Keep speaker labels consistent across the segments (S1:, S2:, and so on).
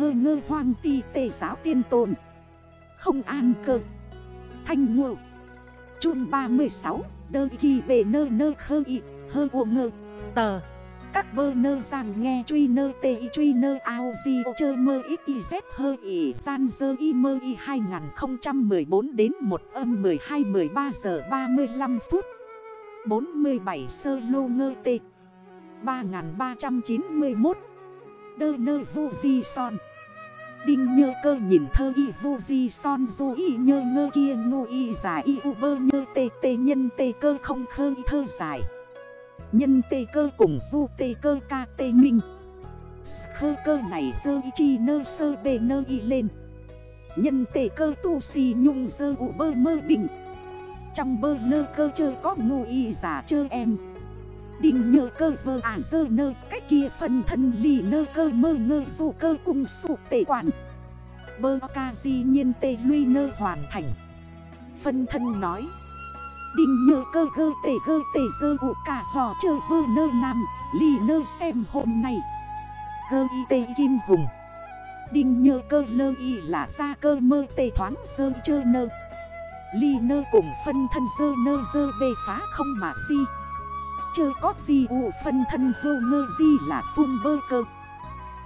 S1: hơ ngơ hoang ti tề giáo tiên tồn. Không an cơ. Thanh ngộ. Chùm 36 Đơ kỳ bề nơ nơ khơ y, Hơ ồ ngơ. Tờ. Các bơ nơ rằng nghe truy nơ tê y, truy nơ ao di chơ mơ ít y z hơ y san dơ y mơ y 2014 đến 1 âm 12 13 giờ 35 phút. 47 sơ lô ngơ tê. 3391 Đơ nơ vô di son. Đinh nhơ cơ nhìn thơ y vu di son du y nhơ ngơ kia ngu y giả y u bơ nhơ tê tê nhân tê cơ không khơ y thơ dài Nhân tê cơ cùng vu tê cơ ca tê minh. Khơ cơ này dơ y chi nơ sơ bề nơ y lên. Nhân tê cơ tu si nhung dơ u bơ mơ bình. Trong bơ lơ cơ chơ có ngu y giả chơ em. Đình nhờ cơ vơ à dơ nơ. Cách kia phần thân lì nơ cơ mơ ngơ dù cơ cùng sụ tệ quản. Bơ ca di nhiên tê luy nơ hoàn thành. Phân thân nói Đình nhờ cơ gơ tê gơ tê dơ ụ cả hò chơ vơ nơ nằm Lì nơ xem hôm nay. Gơ y tê kim hùng Đình nhờ cơ lơ y là ra cơ mơ tê thoáng dơ chơ nơ. Ly nơ cùng phân thân dơ nơ dơ bê phá không mà di. Chơ có gì ụ phân thân hô ngơ gì là phun bơ cơ.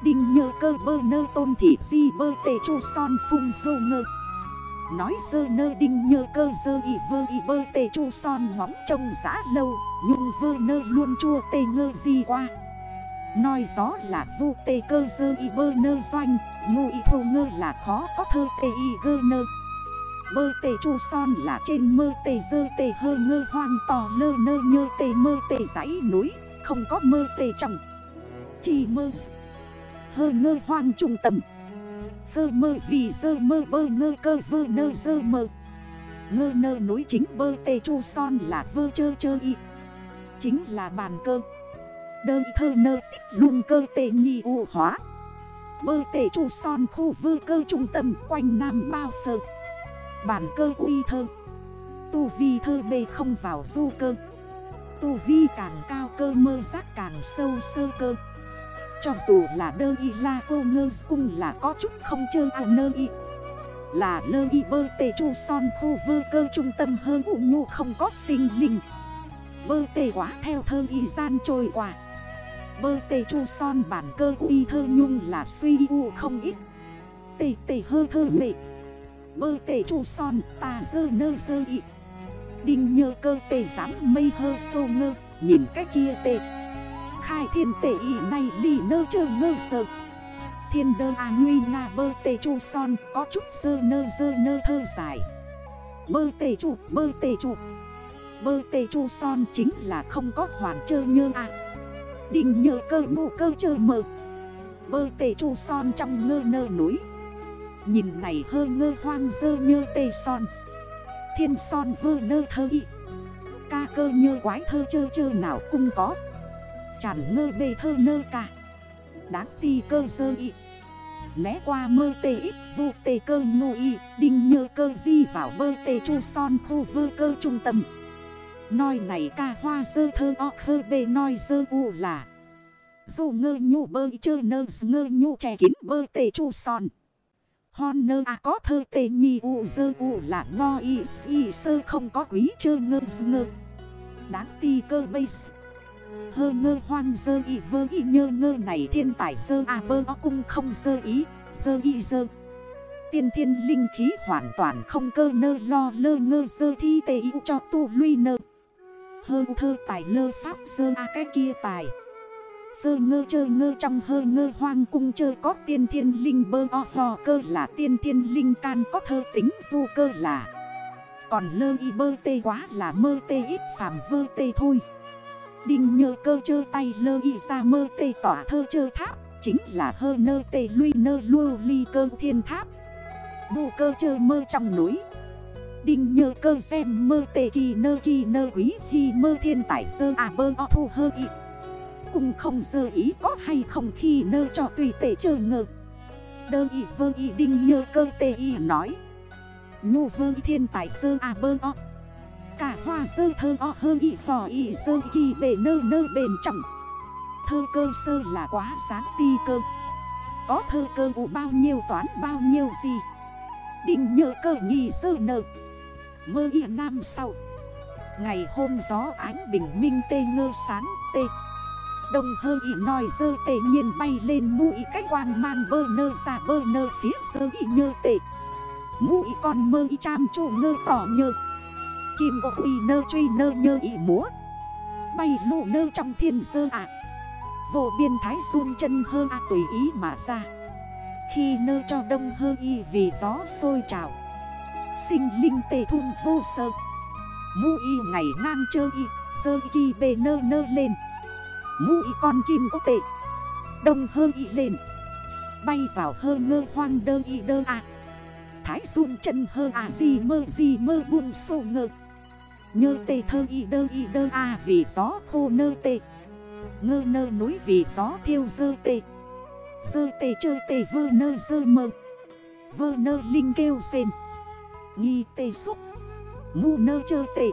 S1: Đinh nhơ cơ bơ nơ tôn thị di bơ tê chu son phun hô ngơ. Nói sơ nơ đinh nhơ cơ dơ y vơ y bơ tê chu son ngóng trông giã lâu, Nhung vơ nơ luôn chua tê ngơ di qua. Nói gió là vu tê cơ dơ y bơ nơ doanh Ngô y thô ngơ là khó có thơ tê y gơ nơ. Bơ tê chu son là trên mơ tê, dơ tê, hơ ngơ, hoang tò lơ nơ, nhơ tê, mơ tê, dãy núi, Không có mơ tê trọng Chỉ mơ, hơ ngơ, hoang trung tâm. Phơ mơ, vì dơ mơ, bơ ngơ, cơ vơ nơ, dơ mơ. Ngơ nơ, núi chính, bơ tê chu son là vơ chơ chơ y. Chính là bàn cơ. Đơ thơ nơ, tích luôn cơ tê nhi u hóa. Bơ tê chu son, khu vơ cơ trung tâm, quanh nam bao phơ. Bản cơ uy thơ. Tu vi thơ bê không vào du cơ. Tu vi càng cao cơ mơ giác càng sâu sơ cơ. Cho dù là đơ y la cô ngơ cung là có chút không chơi à nơ y. Là lơ y bơ tê chu son khu vơ cơ trung tâm hơn ụ nhu không có sinh linh. Bơ tê quá theo thơ y gian trôi qua. Bơ tê chu son bản cơ uy thơ nhung là suy u không ít. Tê tê hơ thơ mệt. Bơ tê chu son, ta dơ nơ dơ ị. Đinh nhơ cơ tê dám mây hơ sô ngơ, Nhìn cái kia tê. Khai thiên tê ị này lì nơ chơ ngơ sợ Thiên đơ à nguy nga bơ tê chu son, Có chút dơ nơ dơ nơ thơ dài. Bơ tê chu bơ tê chu. Bơ tê chu son chính là không có hoàn chơ nhơ à Đinh nhơ cơ, mù cơ chơ mơ Bơ tê chu son trong ngơ nơ núi. Nhìn này hơ ngơ hoang dơ như tê son. Thiên son vơ nơ thơ y. Ca cơ như quái thơ chơ chơ nào cũng có. Chẳng ngơ bê thơ nơ ca. Đáng ti cơ dơ y. Né qua mơ tê ít vụ tê cơ ngô y. Đinh nhơ cơ di vào bơ tê chu son khu vơ cơ trung tâm. Nói này ca hoa dơ thơ o khơ bê nói dơ u là. Dù ngơ nhu bơ chơ nơ ngơ nhu trẻ kín bơ tê chu son. Hon nơ à có thơ tê nhi u, dơ u, là ngo, y y sơ, không có quý, chơ, ngơ ngơ. Đáng ti, cơ bây Hơ, ngơ, hoang, dơ, y, vơ, y, nhơ, ngơ, này, thiên, tài, dơ à bơ, o, cung, không, dơ, ý, Dơ, y, dơ. Tiên, thiên, linh khí, hoàn toàn không, cơ, nơ, lo, lơ, ngơ, dơ, thi, tê, y cho, tu luy nơ. Hơ thơ, tài, lơ, pháp, dơ à cái kia, tài. Sơ ngơ chơ ngơ trong hơ ngơ hoang cung chơ có tiên thiên linh bơ o hò cơ là tiên thiên linh can có thơ tính du cơ là. Còn lơ y bơ tê quá là mơ tê ít phàm vơ tê thôi. Đinh nhơ cơ chơ tay lơ y ra mơ tê tỏa thơ chơ tháp, Chính là hơ nơ tê luy nơ lưu ly cơ thiên tháp. Bù cơ chơ mơ trong núi. Đinh nhơ cơ xem mơ tê kỳ nơ kỳ nơ quý khi mơ thiên tải sơ à bơ o thu hơ y. Cùng không dơ ý có hay không khi nơ cho tùy tệ chờ ngờ Đơ y vơ y đinh nhơ cơ tê y nói. Nhu vơ y thiên tài sơ à bơ o. Cả hoa sơ thơ o hơ y phò y sơ kỳ bề nơ nơ bền trọng. Thơ cơ sơ là quá sáng ti cơ. Có thơ cơ ủ bao nhiêu toán bao nhiêu gì. Định nhơ cơ nghi sơ nơ. Mơ y nam sau. Ngày hôm gió ánh bình minh tê ngơ sáng tê. Đông hơ y nói dơ tê nhiên bay lên mũi cách quang mang bơ nơ ra bơ nơ phía sơ y nhơ tê. Mũi con mơ y cham chủ ngơ tỏ nhơ. Kim ô y nơ truy nơ nhơ y múa. Bay lụ nơ trong thiên sơ ạ. Vô biên thái run chân hơ a tùy ý mà ra. Khi nơ cho đông hơ y vì gió sôi trào. Sinh linh tề thun vô sơ. Mu y ngày ngang chơ y Sơ y bề nơ nơ lên. Mu con kim ốc tệ. Đông hơ y lên. Bay vào hơ ngơ hoang đơ y đơ à Thái dung chân hơ à gì mơ gì mơ buông sô ngơ. Nhơ tê thơ y đơ y đơ à vì gió khô nơ tê. Ngơ nơ núi vì gió thiêu dơ tê. Dơ tê chơ tê vơ nơ dơ mơ. Vơ nơ linh kêu sen Nghi tê xúc. Ngu nơ chơ tê.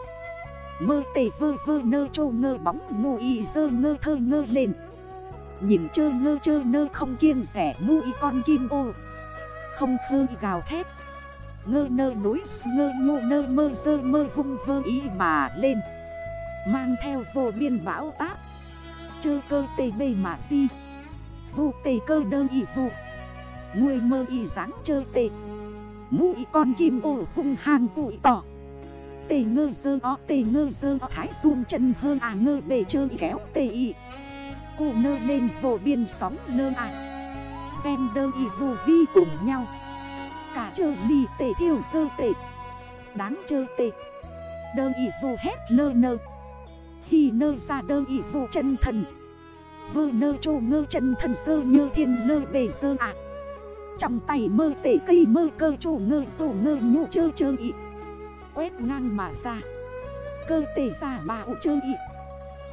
S1: Mơ tê vơ vơ nơ trô ngơ bóng, Ngu y dơ ngơ thơ ngơ lên. Nhìn chơ ngơ chơ nơ không kiêng rẻ, Ngu y con kim ô. Không khơ y gào thét. Ngơ nơ núi, ngơ ngu nơ mơ dơ mơ vung vơ y mà lên. Mang theo vô biên bão táp. Chơ cơ tê bê mà di. Vụ tê cơ đơ y vụ Người mơ y dáng chơ tê. Ngu y con kim ô hung hàng cụi tỏ Tê ngơ dơ o, tê ngơ dơ o, Thái run chân hơn à ngơ bề chơ kéo tê y Cụ nơ lên vô biên sóng nơ à. Xem đơ y vô vi cùng nhau. Cả chơ ly tê thiêu dơ tê. Đáng chơ tê. Đơ y vô hét lơ nơ. Khi nơ ra đơ y vô chân thần. Vơ nơ trô ngơ chân thần sơ nhơ thiên lơ bề sơ ạ Trong tay mơ tể cây mơ cơ trô ngơ sổ ngơ nhụ chơ chơ ị. Quét ngang mà ra. Cơ tể giả bà ụ chơ ị.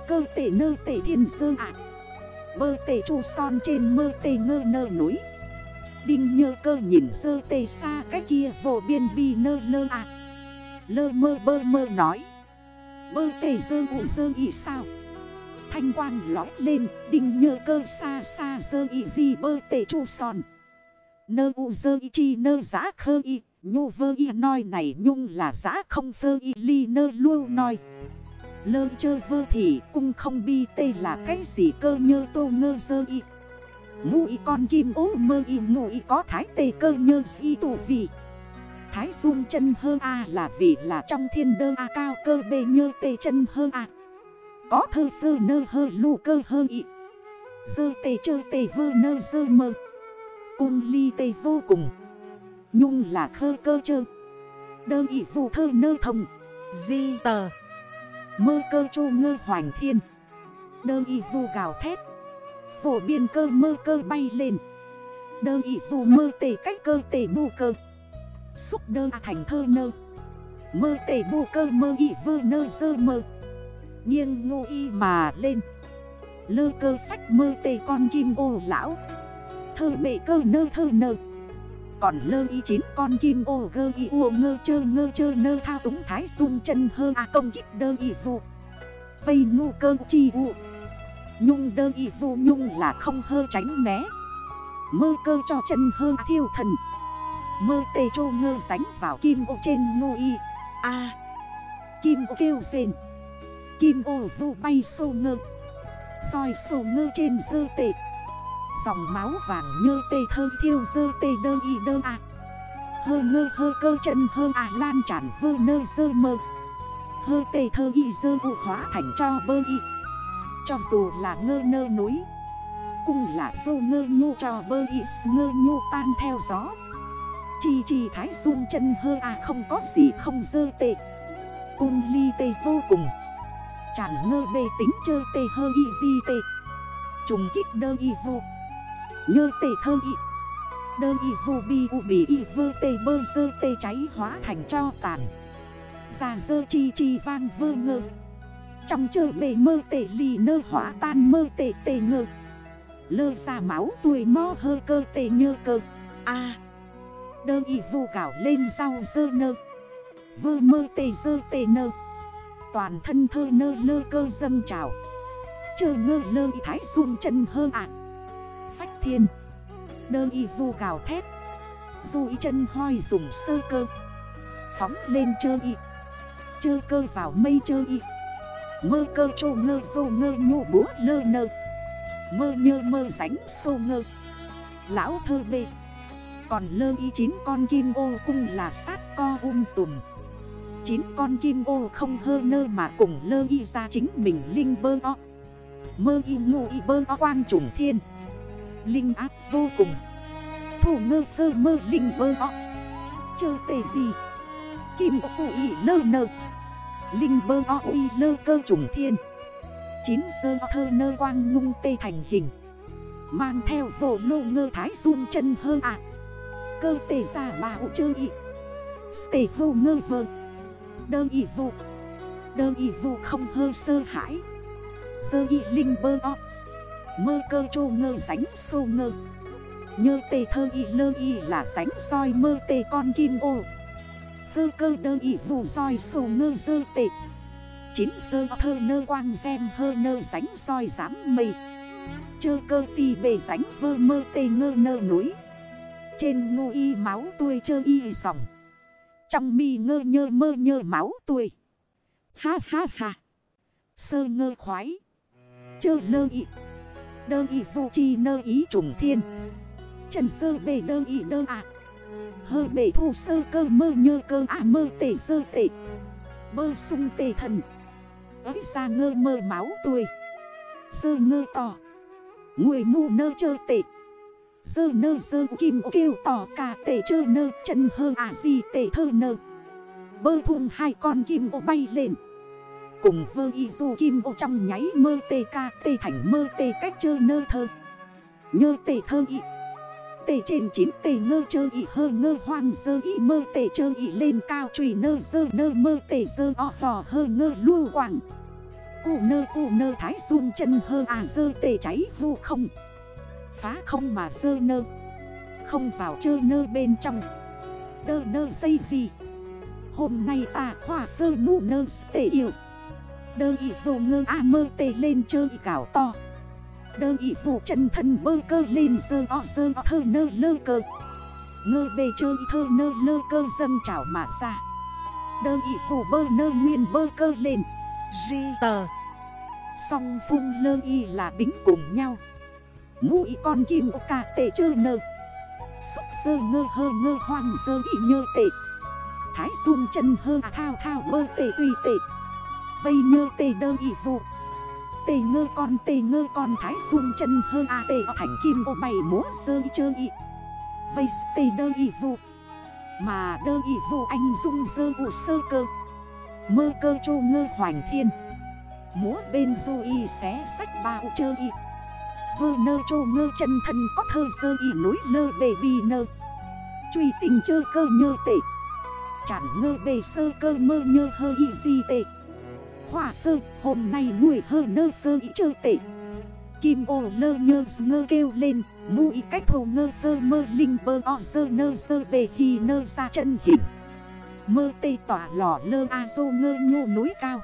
S1: Cơ tể nơ tể thiên sơ ạ. Bơ tể chu son trên mơ tể ngơ nơ núi. Đinh nhơ cơ nhìn sơ tê xa cái kia vô biên bi nơ lơ ạ. Lơ mơ bơ mơ nói. Bơ tể dơ ụ dơ ị sao? Thanh quang lói lên, Đinh nhơ cơ xa xa dơ y gì bơ tệ chu son. Nơ ụ dơ y chi nơ giá khơ y Nhu vơ y nói này nhung là giã không vơ y ly nơ lưu nói Lơ chơ vơ thì cung không bi tê là cái gì cơ nhơ tô ngơ dơ y. Ngu y con kim ố mơ y ngu y có thái tê cơ nhơ si tù vì. Thái dung chân hơ a là vì là trong thiên đơ a cao cơ bê nhơ tê chân hơ a. Có thơ sơ nơ hơ lù cơ hơ y. Dơ tê chơ tê vơ nơ dơ mơ. Cung ly tê vô cùng. Nhung là khơ cơ chơ. Đơ ị vụ thơ nơ thông. Di tờ. Mơ cơ chô ngơ hoành thiên. Đơ ị vụ gào thét. Phổ biên cơ mơ cơ bay lên. Đơ ị vụ mơ tề cách cơ tề bù cơ. Xúc đơ thành thơ nơ. Mơ tề bù cơ mơ ị vơ nơ dơ mơ. Nghiêng ngô y mà lên. Lơ cơ phách mơ tề con kim ô lão. Thơ bệ cơ nơ thơ nơ. Còn lơ y chín con kim ô gơ y ua ngơ chơ ngơ chơ nơ thao túng thái dung chân hơ a công kích đơ y vụ Vây ngu cơ chi u. Nhung đơ y vụ nhung là không hơ tránh né. Mơ cơ cho chân hơ thiêu thần. Mơ tê chô ngơ sánh vào kim ô trên ngô y. A. Kim ô kêu rền Kim ô vu bay sô ngơ. Soi sô ngơ trên dơ tệ Dòng máu vàng như tê thơ thiêu dơ tê đơ y đơ à Hơ ngơ hơ cơ chân hơ à lan tràn vơ nơ dơ mơ. Hơ tê thơ y dơ vụ hóa thành cho bơ y. Cho dù là ngơ nơ núi Cùng là dô ngơ nhu cho bơ y. Ngơ nhu tan theo gió. Chi chi thái dung chân hơ à không có gì không dơ tệ cùng ly tê vô cùng. Chản ngơ bê tính chơ tê hơ y di tê. Trùng kích đơ y vô. Nhơ tê thơ y. Đơ y vô bi u bì y vơ tê bơ dơ tê cháy hóa thành cho tàn. Già dơ chi chi vang vơ ngơ. Trong chơ bề mơ tê lì nơ hóa tan mơ tê tê ngơ. Lơ ra máu tuổi mo hơ cơ tê nhơ cơ. A. Đơ y vô gạo lên rau dơ nơ. Vơ mơ tê dơ tê nơ. Toàn thân thơ nơ lơ cơ dâm trào. Chơ ngơ lơ thái dung chân hơ ạ thiên. Đơ y vu gào thét. Du y chân hoi dùng sơ cơ. Phóng lên chơ y. Chơ cơ vào mây chơ y. Mơ cơ trô ngơ, dô ngơ nhô búa lơ nơ. Mơ nhơ, mơ ránh, sô ngơ. Lão thơ bê. Còn lơ y chín con kim ô cung là sát co um tùm. Chín con kim ô không hơ nơ mà cùng lơ y ra chính mình linh bơ o. Mơ y ngụ y bơ o quang trùng thiên. Linh áp vô cùng. Thủ ngơ sơ mơ linh bơ o Chơ tề gì? Kim ô cụ ý lơ nơ. Linh bơ o uy lơ cơ trùng thiên. Chín sơ thơ nơ quang ngung tê thành hình. Mang theo vổ lô ngơ thái run chân hơ ạ. Cơ tề giả mà ụ chơ y Stê hô ngơ vơ. Đơ y vụ. Đơ y vụ không hơ sơ hãi. Sơ y linh bơ o Mơ cơ chô ngơ ránh xô ngơ. Nhơ tê thơ y lơ y là ránh soi mơ tê con kim ô. Sơ cơ đơ y vù soi xô ngơ dơ tê. Chín sơ thơ nơ quang xem hơ nơ ránh soi giám mây. Chơ cơ tì bề ránh vơ mơ tê ngơ nơ núi. Trên ngô y máu tuôi chơ y dòng. Trong mi ngơ nhơ mơ nhơ máu tuôi Ha ha ha. Sơ ngơ khoái. Chơ lơ y. Đơ y vụ chi nơ ý trùng thiên. Trần sơ bề đơ y đơ ạ. Hơ bề thu sơ cơ mơ nhơ cơ à mơ tể sơ tể. Bơ sung tề thần. Ấy ra ngơ mơ máu tuổi Sơ ngơ tỏ. Người mù nơ chơ tệ Sơ nơ sơ kim kêu tỏ cả tệ chơ nơ. Chân hơ à gì tệ thơ nơ. Bơ thùng hai con kim ô bay lên. Cùng vơ y du kim ô trong nháy mơ tê ca tê thành mơ tê cách chơ nơ thơ. Nhơ tê thơ y. Tê trên chín tê ngơ chơ y hơ ngơ hoang dơ y mơ tê chơ y lên cao trùy nơ dơ nơ mơ tê dơ o hò hơ ngơ lưu quảng. Cụ nơ cụ nơ thái dung chân hơ à dơ tê cháy vu không. Phá không mà dơ nơ. Không vào chơ nơ bên trong. Đơ nơ xây gì? Hôm nay ta khoa phơ mụ nơ tê yêu. Đơ ị vô ngơ a mơ tê lên chơi gạo to. Đơ ị vô chân thân bơ cơ lên dơ o dơ o thơ nơ lơ cơ. Ngơ bề chơi thơ nơ lơ cơ dâm chảo mà ra. Đơ ị vụ bơ nơ nguyên bơ cơ lên. Di tờ. Song phun lơ y là bính cùng nhau. Ngũ y con kim ô ca tệ chơ nơ. Xúc sơ ngơ hơ ngơ hoang dơ y nhơ tệ Thái dung chân hơ à thao thao bơ tệ tùy tệ Vây nhơ tê đơ y vụ. Tê ngơ con, tê ngơ con, thái dung chân hơ a, tê thành kim ô bày múa sơ y chơ y Vây tê đơ y vụ, Mà đơ y vụ anh dung dơ ụ sơ cơ. Mơ cơ chô ngơ hoành thiên, Múa bên du y xé sách ba ụ chơ y Vơ nơ chô ngơ chân thân có thơ sơ y núi nơ bề bì nơ. Truy tình chơ cơ nhơ tệ Chẳng ngơ bề sơ cơ mơ nhơ hơ y di tệ Hỏa sơ, hôm nay mùi hơ nơ sơ ý chơ tệ. Kim ô lơ nhơ ngơ kêu lên mùi cách thổ ngơ sơ mơ linh bơ o sơ nơ sơ bề hì nơ ra chân hình. Mơ tê tỏa lò lơ a dô ngơ nhô núi cao.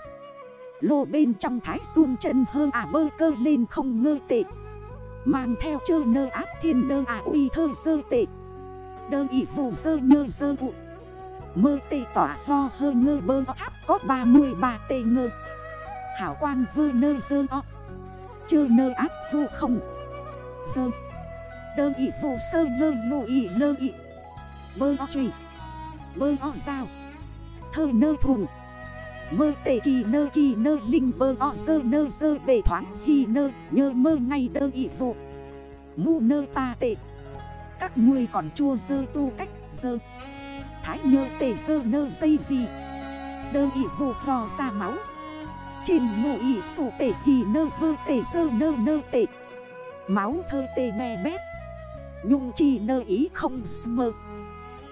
S1: Lô bên trong thái xuân chân hơ à bơ cơ lên không ngơ tệ. Mang theo chơ nơ áp thiên đơ à uy thơ sơ tệ. Đơ ị vù sơ nhơ sơ vụ. Mơ tê tỏa ho hơ ngơ bơ tháp có 33 tê ngơ. Hảo quang vơ nơ dơ o Chơ nơ áp vô không. Dơ. Đơ ị vô sơ ngơ ngô ị lơ ị Bơ o trùy. Bơ o sao Thơ nơ thùng. Mơ tê kỳ nơ kỳ nơ linh bơ o dơ nơ dơ bề thoáng hi nơ. Nhơ mơ ngay đơ ị vô. Ngu nơ ta tệ Các ngươi còn chua dơ tu cách sơ Thái nhơ tề sơ nơ dây gì Đơ ị vụ hò ra máu. Trên ngụ ị sụ tê hì nơ vơ tê sơ nơ nơ tề Máu thơ tê me bét Nhung chi nơ ý không mơ.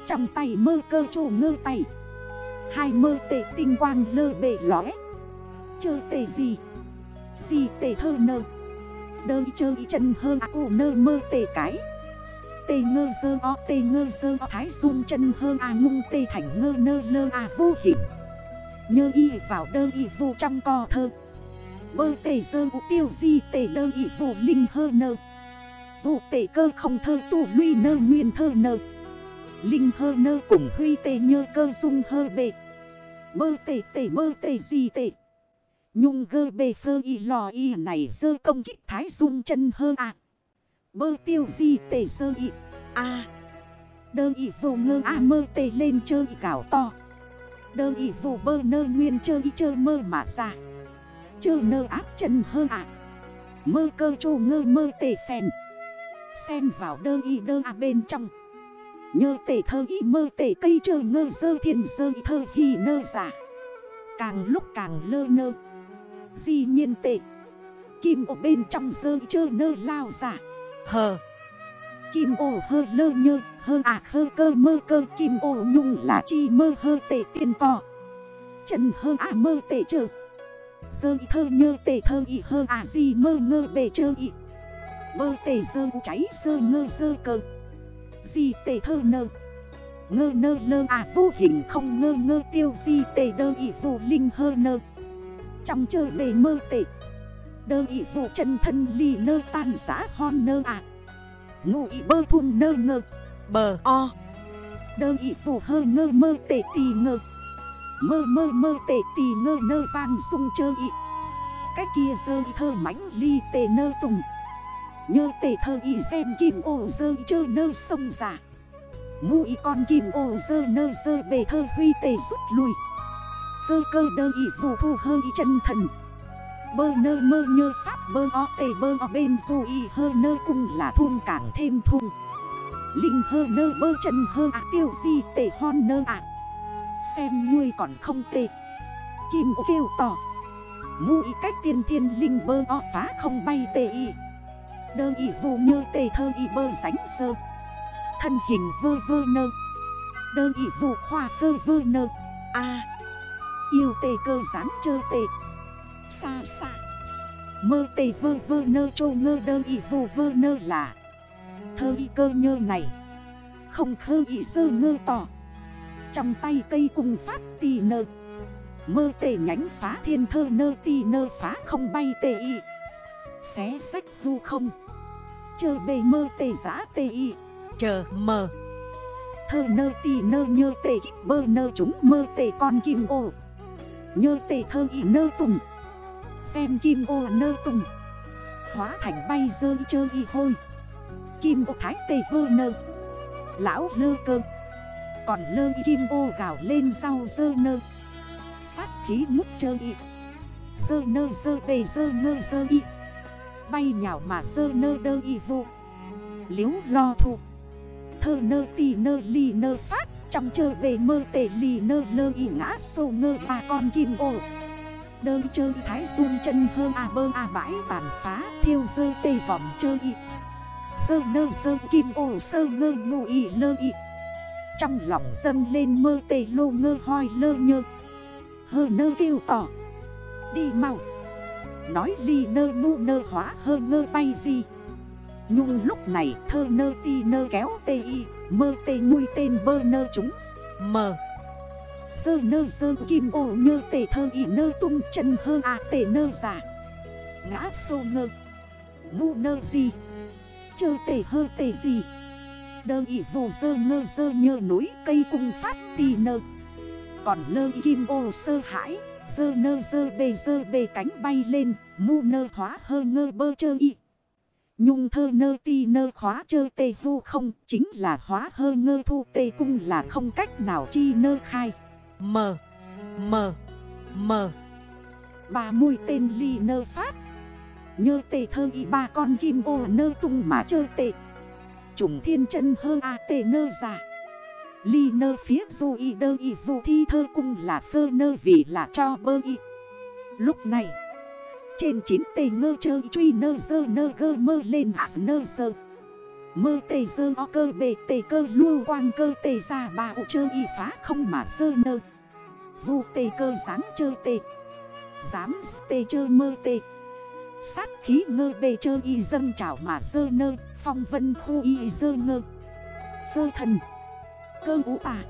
S1: Trong tay mơ cơ chủ ngơ tay. Hai mơ tề tinh quang lơ bể lõi Chơ tề gì? Gì tề thơ nơ. Đơ chơ chân hơ à cụ nơ mơ tề cái. Tê ngơ dơ o, tê ngơ dơ o, thái dung chân hơ à ngung tê thành ngơ nơ lơ à vô hình. Nhơ y vào đơ y vô trong co thơ. Bơ tê dơ u, tiêu di tê đơ y vụ linh hơ nơ. Vụ tê cơ không thơ tù luy nơ nguyên thơ nơ. Linh hơ nơ cùng huy tê nhơ cơ dung hơ bệ. Mơ tê tê mơ tê gì tê. Nhung gơ bê phơ y lò y này dơ công kích thái dung chân hơ à Bơ tiêu gì tê sơ y. À Đơ y vô ngơ à mơ tê lên chơi y cảo to. Đơ y vô bơ nơ nguyên chơi y chơi mơ mà ra. Chơ nơ áp chân hơ à Mơ cơ chô ngơ mơ tê phèn. Xen vào đơ y đơ à bên trong. Nhơ tể thơ y mơ tể cây chơ ngơ dơ thiên dơ y thơ hi nơ giả. Càng lúc càng lơ nơ. Di nhiên tệ Kim ở bên trong dơ y trơ nơ lao giả.
S2: Hờ.
S1: Kim ô hơ lơ nhơ, Hơ à khơ cơ mơ cơ Kim ô nhung là chi mơ hơ tệ tiền cò trần hơ à mơ tệ trơ Dơ y thơ nhơ tệ thơ y, hơ à gì mơ ngơ bề trơ y. Bơ tệ dơ cháy sơ ngơ dơ cơ. Gì tệ thơ nơ. Ngơ nơ lơ à vô hình không ngơ ngơ tiêu gì tệ đơ y, vô linh hơ nơ. Trong chơi bề mơ tệ Đơ ị vụ chân thân ly nơ tan giã hon nơ à Ngụ ị bơ thun nơ ngơ.
S2: Bờ o.
S1: Đơ ị vụ hơ ngơ mơ tệ tì ngơ. Mơ mơ mơ tệ tì ngơ nơ vang sung chơi ị Cách kia dơ ị thơ mãnh ly tề nơ tùng. Nhơ tề thơ y xem kim ô dơ chơ nơ sông giả Ngụ y con kim ô dơ nơ dơ bề thơ huy tề rút lui. Dơ cơ đơ y vụ thu hơ chân thần. Bơ nơ mơ nhơ pháp bơ o tề bơ o bên dù y hơ nơ cung là thun càng thêm thun Linh hơ nơ bơ chân hơ à tiêu di tề hon nơ à. Xem nuôi còn không tê. Kim ô kêu tỏ Ngu y cách tiên thiên linh bơ o phá không bay tề y. Đơ y vụ nhơ tề thơ y bơ ránh sơ. Thân hình vơ vơ nơ. Đơ y vụ khoa vơ vơ nơ. A. Yêu tề cơ rán chơ tề Xa xa. Mơ tề vơ vơ nơ trô ngơ đơ y vô vơ nơ là Thơ y cơ nhơ này. Không khơ y sơ ngơ tỏ Trong tay cây cùng phát tì nơ. Mơ tề nhánh phá thiên thơ nơ tì nơ phá không bay tề y. Xé sách hư không. Chờ bề mơ tề giã tê y.
S2: Chờ mờ
S1: Thơ nơ tì nơ nhơ tê bơ nơ chúng mơ tê con kim ô. Nhơ tê thơ y nơ tùng. Xem kim ô nơ tùng. Hóa thành bay dơ chơ y hôi. Kim ô thái tê vơ nơ. Lão lơ cơ. Còn lơ y kim ô gào lên rau dơ nơ. Sát khí ngút chơ y. Dơ nơ dơ bề dơ ngơ dơ y. Bay nhào mà dơ nơ đơ y vụ Liếu lo thuộc Thơ nơ tì nơ ly nơ phát. Trong chơi bề mơ tể ly nơ lơ y ngã sô ngơ ba con kim ô đơn chơi thái run chân hơn à bơ à bãi tàn phá, Thiêu dơ tê vòng chơi y. Sơ nơ sơ kim ô sơ ngơ ngụ y lơ y. Trong lòng dâng lên mơ tê lô ngơ hoi lơ nhơ. Hơ nơ kêu tỏ Đi mau. Nói ly nơ mu nơ hóa hơ ngơ bay gì Nhung lúc này thơ nơ ti nơ kéo tê y, Mơ tê nguôi tên bơ nơ chúng.
S2: Mờ.
S1: Sơ nơ sơ kim ô nhơ tề thơ y nơ tung chân hơ à tề nơ giả Ngã sô ngơ. Ngu nơ gì? Chơ tề hơ tề gì? Đơ y vô sơ ngơ sơ nhơ núi cây cung phát tì nơ. Còn nơ kim ô sơ hãi, Dơ nơ dơ bề dơ bề cánh bay lên Mu nơ hóa hơ ngơ bơ chơ y. Nhung thơ nơ ti nơ khóa chơ tê thu không, Chính là hóa hơ ngơ thu tê cung là không cách nào chi nơ khai.
S2: Mờ Mờ Mờ
S1: bà mùi tên ly nơ phát. Nhơ tê thơ y ba con kim ô nơ tung mà chơi tệ Trùng thiên chân hơ a tê nơ giả Ly nơ phía du y đơ y vụ thi thơ cung là phơ nơ vì là cho bơ y. Lúc này, Trên chín tê ngơ chơi truy nơ dơ nơ gơ mơ lên hạ nơ sơ. Mơ tê dơ o cơ bề tê cơ lưu quang cơ tê ra bà ụ chơi y phá không mà dơ nơ vu tê cơ dáng chơ tê. Dám tê chơ mơ tê. Sát khí ngơ bề chơ y dân trảo mà dơ nơ, Phong vân khu y dơ ngơ. Phơ thần. Cơ ú à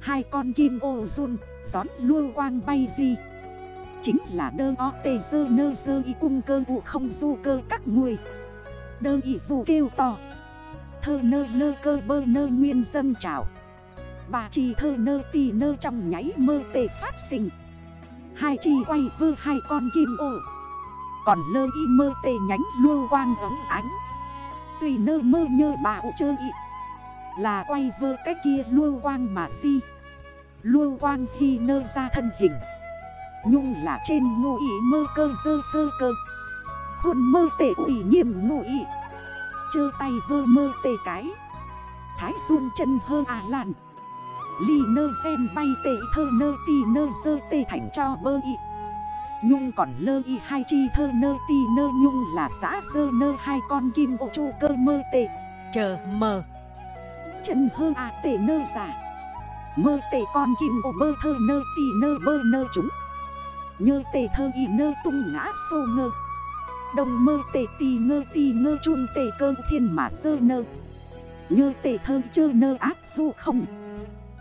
S1: Hai con kim ô run, Gión lưu quang bay gì Chính là đơ o tê dơ nơ dơ y cung cơ ụ không du cơ các người Đơ y vù kêu to. Thơ nơ lơ cơ bơ nơ nguyên dân trào. Bà chi thơ nơ tì nơ trong nháy mơ tề phát sinh. Hai chi quay vơ hai con kim ô. Còn lơ y mơ tề nhánh lưu quang ấm ánh. Tùy nơ mơ nhơ bà ụ chơ y. Là quay vơ cái kia lưu quang mà si Lưu quang khi nơ ra thân hình. Nhung là trên ngô ý mơ cơ dơ phơ cơ. Khuôn mơ tệ ủy nghiêm ngô ý Chơ tay vơ mơ tê cái. Thái run chân hơ à làn. Ly nơ xem bay tệ thơ nơ ti nơ dơ tê thành cho bơ y. Nhung còn lơ y hai chi thơ nơ ti nơ nhung là xã dơ nơ hai con kim ô chu cơ mơ tê
S2: chờ mờ.
S1: Chân hơ à tê nơ giả Mơ tê con kim ô bơ thơ nơ ti nơ bơ nơ chúng. Nhơ tê thơ y nơ tung ngã xô ngơ. Đồng mơ tê tì ngơ tì ngơ chun tê cơ thiên mà sơ nơ. Nhơ tê thơ chơ nơ ác vô không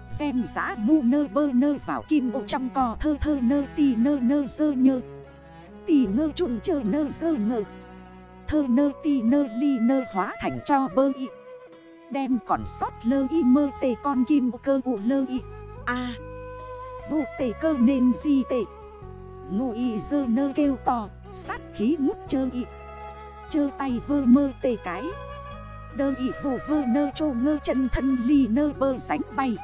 S1: Xem giã mu nơ bơ nơ vào kim ô trong cò thơ thơ nơ tì nơ nơ sơ nhơ. Tì ngơ trụng chơ nơ sơ ngơ. Thơ nơ tì nơ ly nơ hóa thành cho bơ y. Đem còn sót lơ y mơ tề con kim cơ ụ lơ y.
S2: A.
S1: Vụ tề cơ nên di tề Ngụ y dơ nơ kêu to, Sát khí ngút chơ y. Chơ tay vơ mơ tề cái. Đơ y vụ vơ nơ trô ngơ chân thân ly nơ bơ sánh bay.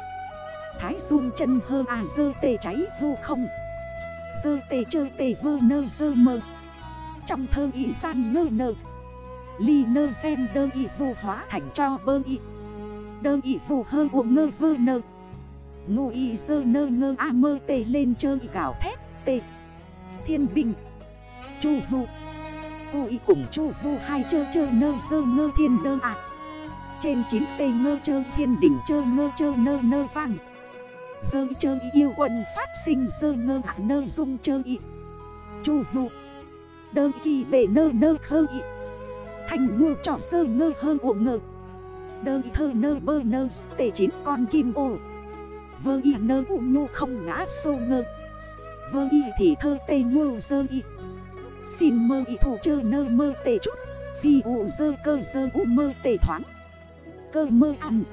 S1: Thái run chân hơ à dơ tê cháy vô không. Dơ tê chơ tê vơ nơ dơ mơ. Trong thơ y san ngơ nơ. Ly nơ xem đơ y vô hóa thành cho bơ y. Đơ y vô hơ ụ ngơ vơ nơ. Ngu y dơ nơ ngơ a mơ tê lên chơ y gạo thét tê. Thiên bình. Chu vu. Cô y cùng chu vu hai chơ chơ nơ dơ ngơ thiên đơ ạ Trên chín tê ngơ chơ thiên đỉnh chơ ngơ chơ nơ nơ vang. Dơ chơ yêu quần phát sinh dơ ngơ nơ dung chơ y. Chu vụ. Đơ kỳ bể nơ nơ khơ y. Thành ngu trò sơ ngơ hơ ổ ngơ. Đơ y thơ nơ bơ nơ tê chín con kim ô. Vơ y nơ ụ ngu không ngã sô ngơ. Vơ y thì thơ tê ngu dơ y. Xin mơ y thủ chơ nơ mơ tê chút. Phi ụ dơ cơ dơ ụ mơ tê thoáng. Cơ mơ ăn.